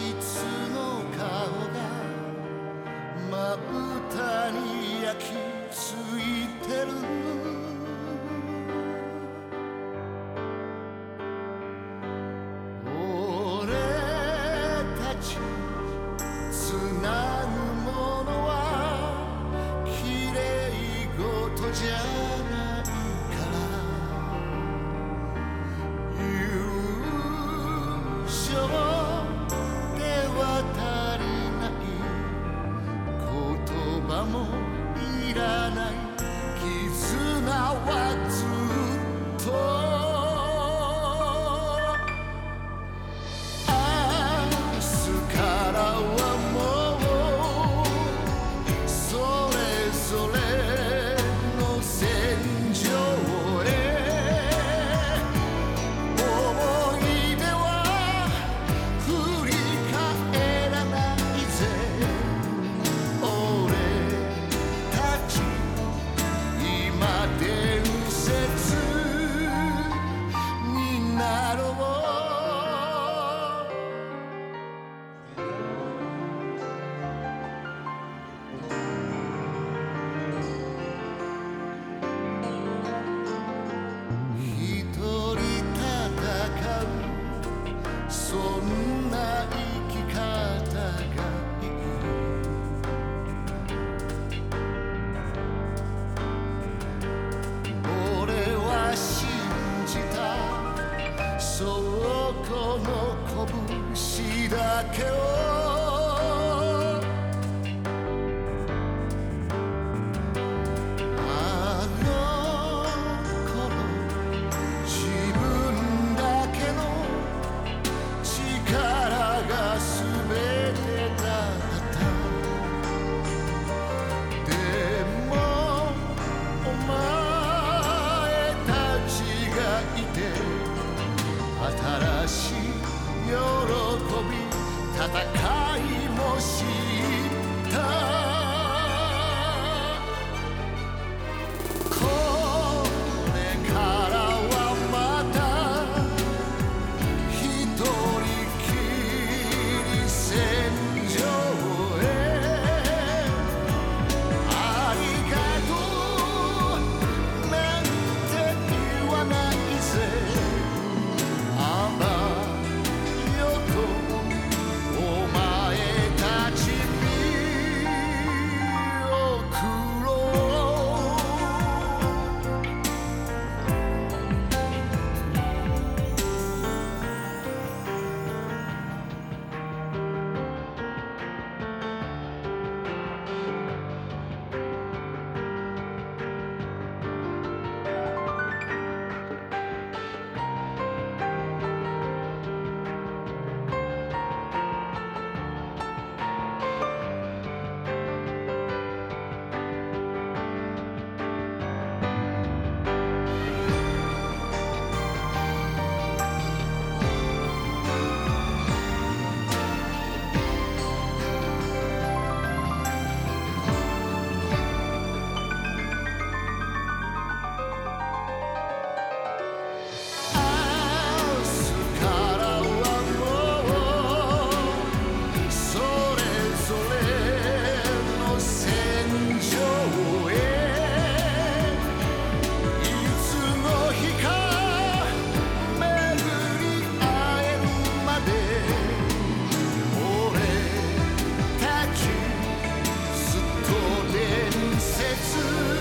to my day. けをあの頃自分だけの力が全てだった。でもお前たちがいて新しいよ戦いも知った切